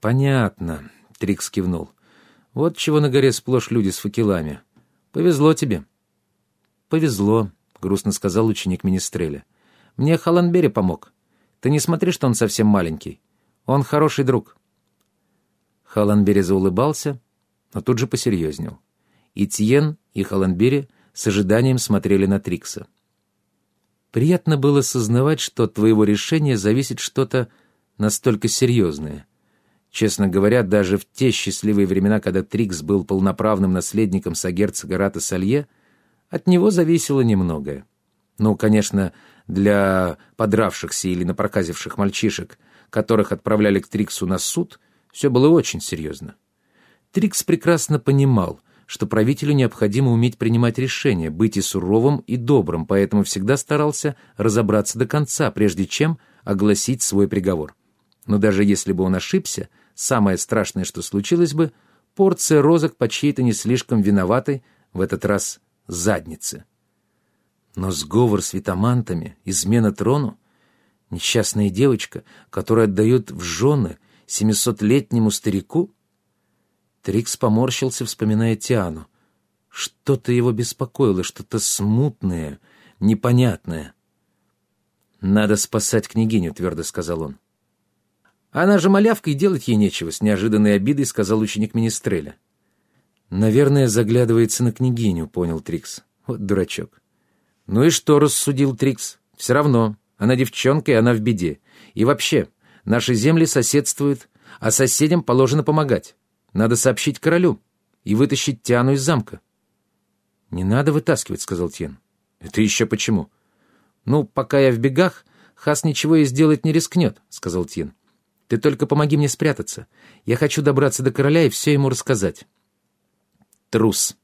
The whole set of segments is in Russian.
«Понятно», — Трикс кивнул. «Вот чего на горе сплошь люди с факелами. Повезло тебе». «Повезло», — грустно сказал ученик Министреля. «Мне Халанбери помог. Ты не смотри, что он совсем маленький. Он хороший друг». Халанбери заулыбался, но тут же посерьезнел. И Тиен, и Халанбери с ожиданием смотрели на Трикса. Приятно было сознавать, что от твоего решения зависит что-то настолько серьезное. Честно говоря, даже в те счастливые времена, когда Трикс был полноправным наследником сагерцога Рата Салье, от него зависело немногое. Ну, конечно, для подравшихся или напроказивших мальчишек, которых отправляли к Триксу на суд, все было очень серьезно. Трикс прекрасно понимал, что правителю необходимо уметь принимать решения, быть и суровым, и добрым, поэтому всегда старался разобраться до конца, прежде чем огласить свой приговор. Но даже если бы он ошибся, самое страшное, что случилось бы, порция розок по чьей-то не слишком виноватой, в этот раз заднице. Но сговор с витамантами, измена трону, несчастная девочка, которая отдает в жены семисотлетнему старику? Трикс поморщился, вспоминая Тиану. Что-то его беспокоило, что-то смутное, непонятное. «Надо спасать княгиню», — твердо сказал он. «Она же малявка, и делать ей нечего», — с неожиданной обидой сказал ученик Министреля. «Наверное, заглядывается на княгиню», — понял Трикс. «Вот дурачок». «Ну и что?» — рассудил Трикс. «Все равно. Она девчонка, и она в беде. И вообще, наши земли соседствуют, а соседям положено помогать. Надо сообщить королю и вытащить Тиану из замка». «Не надо вытаскивать», — сказал Тьен. «Это еще почему?» «Ну, пока я в бегах, Хас ничего и сделать не рискнет», — сказал Тьен. «Ты только помоги мне спрятаться. Я хочу добраться до короля и все ему рассказать». «Трус»,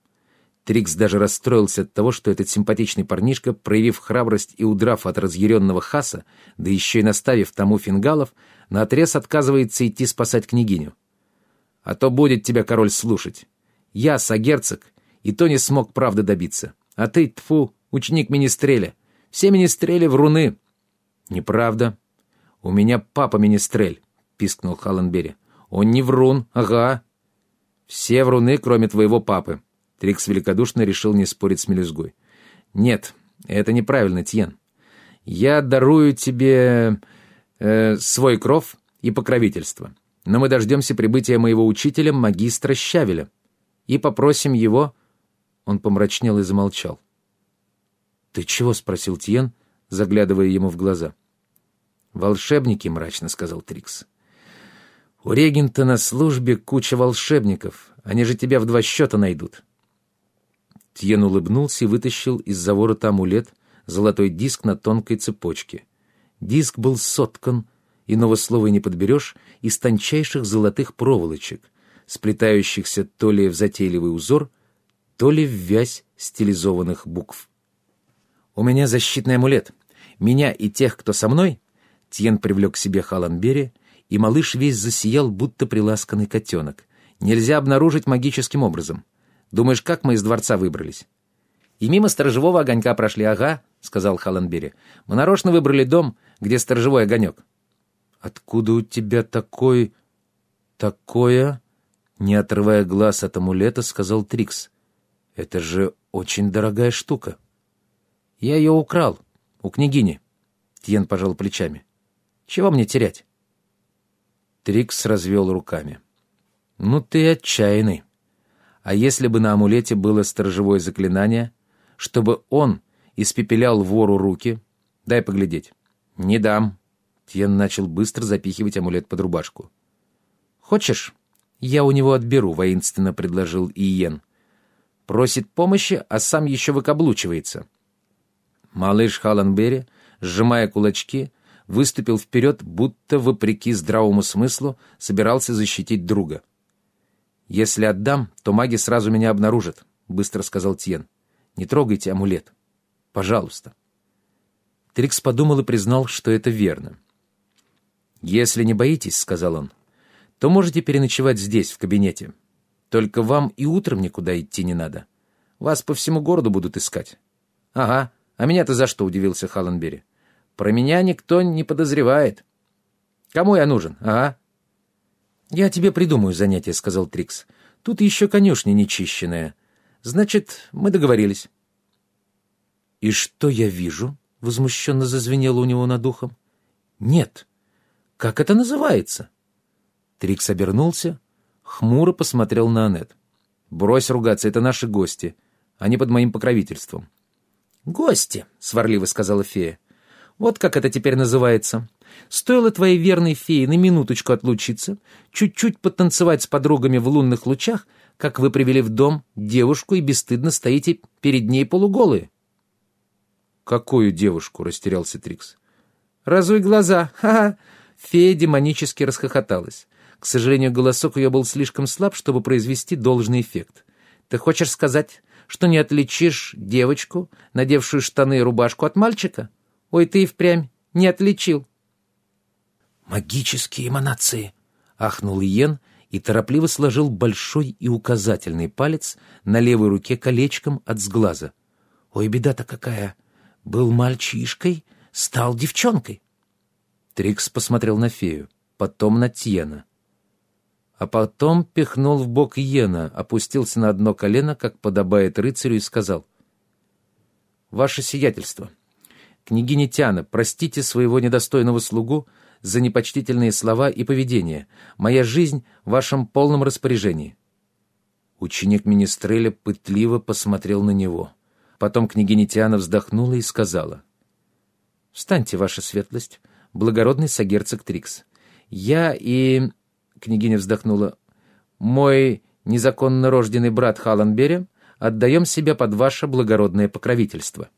Трикс даже расстроился от того, что этот симпатичный парнишка, проявив храбрость и удрав от разъяренного Хаса, да еще и наставив тому фингалов, наотрез отказывается идти спасать княгиню. «А то будет тебя король слушать. Я, сагерцог, и то не смог правды добиться. А ты, тфу, ученик Министреля. Все Министрели вруны». «Неправда. У меня папа Министрель», — пискнул Халленбери. «Он не врун, ага». «Все вруны, кроме твоего папы», Трикс великодушно решил не спорить с мелюзгой. «Нет, это неправильно, Тьен. Я дарую тебе э, свой кров и покровительство, но мы дождемся прибытия моего учителя, магистра Щавеля, и попросим его...» Он помрачнел и замолчал. «Ты чего?» — спросил Тьен, заглядывая ему в глаза. «Волшебники», — мрачно сказал Трикс. «У регента на службе куча волшебников. Они же тебя в два счета найдут. Тьен улыбнулся и вытащил из-за ворота амулет, золотой диск на тонкой цепочке. Диск был соткан, иного слова не подберешь, из тончайших золотых проволочек, сплетающихся то ли в затейливый узор, то ли в вязь стилизованных букв. «У меня защитный амулет. Меня и тех, кто со мной...» Тьен привлек к себе Халанбери, и малыш весь засиял, будто приласканный котенок. «Нельзя обнаружить магическим образом. Думаешь, как мы из дворца выбрались?» «И мимо сторожевого огонька прошли, ага», — сказал Халленбери. «Мы нарочно выбрали дом, где сторожевой огонек». «Откуда у тебя такой... такое...» Не отрывая глаз от амулета, сказал Трикс. «Это же очень дорогая штука». «Я ее украл. У княгини». Тьен пожал плечами. «Чего мне терять?» Трикс развел руками. «Ну ты отчаянный». А если бы на амулете было сторожевое заклинание, чтобы он испепелял вору руки? Дай поглядеть. Не дам. Тьен начал быстро запихивать амулет под рубашку. Хочешь, я у него отберу, воинственно предложил Иен. Просит помощи, а сам еще выкаблучивается. Малыш Халанбери, сжимая кулачки, выступил вперед, будто, вопреки здравому смыслу, собирался защитить друга — «Если отдам, то маги сразу меня обнаружат», — быстро сказал Тьен. «Не трогайте амулет. Пожалуйста». Трикс подумал и признал, что это верно. «Если не боитесь», — сказал он, — «то можете переночевать здесь, в кабинете. Только вам и утром никуда идти не надо. Вас по всему городу будут искать». «Ага, а меня-то за что?» — удивился Халленбери. «Про меня никто не подозревает». «Кому я нужен? Ага». «Я тебе придумаю занятие», — сказал Трикс. «Тут еще конюшня нечищенная. Значит, мы договорились». «И что я вижу?» — возмущенно зазвенело у него над ухом. «Нет. Как это называется?» Трикс обернулся, хмуро посмотрел на Аннет. «Брось ругаться, это наши гости. Они под моим покровительством». «Гости», — сварливо сказала фея. «Вот как это теперь называется. Стоило твоей верной фее на минуточку отлучиться, чуть-чуть потанцевать с подругами в лунных лучах, как вы привели в дом девушку и бесстыдно стоите перед ней полуголые». «Какую девушку?» — растерялся Трикс. «Разуй глаза! Ха-ха!» Фея демонически расхохоталась. К сожалению, голосок ее был слишком слаб, чтобы произвести должный эффект. «Ты хочешь сказать, что не отличишь девочку, надевшую штаны и рубашку от мальчика? Ой, ты и впрямь не отличил!» «Магические эманации!» — ахнул Иен и торопливо сложил большой и указательный палец на левой руке колечком от сглаза. «Ой, беда-то какая! Был мальчишкой, стал девчонкой!» Трикс посмотрел на фею, потом на Тьена. А потом пихнул в бок Йена, опустился на одно колено, как подобает рыцарю, и сказал. «Ваше сиятельство, княгиня Тяна, простите своего недостойного слугу, — за непочтительные слова и поведение. Моя жизнь в вашем полном распоряжении». Ученик Министреля пытливо посмотрел на него. Потом княгиня Тиана вздохнула и сказала. «Встаньте, ваша светлость, благородный сагерцог Трикс. Я и...» Княгиня вздохнула. «Мой незаконно рожденный брат Халанбере отдаем себя под ваше благородное покровительство».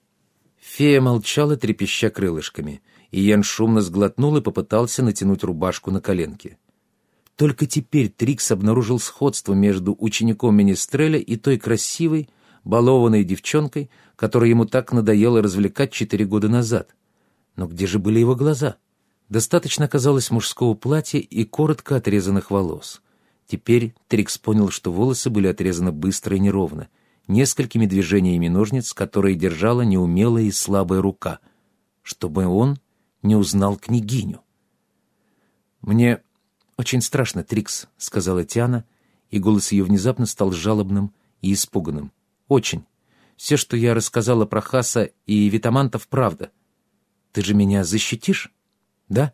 Фея молчала, трепеща крылышками — и Ян шумно сглотнул и попытался натянуть рубашку на коленки. Только теперь Трикс обнаружил сходство между учеником Министреля и той красивой, балованной девчонкой, которая ему так надоело развлекать четыре года назад. Но где же были его глаза? Достаточно оказалось мужского платья и коротко отрезанных волос. Теперь Трикс понял, что волосы были отрезаны быстро и неровно, несколькими движениями ножниц, которые держала неумелая и слабая рука, чтобы он не узнал княгиню. «Мне очень страшно, Трикс», — сказала Тиана, и голос ее внезапно стал жалобным и испуганным. «Очень. Все, что я рассказала про Хаса и Витамантов, правда. Ты же меня защитишь, да?»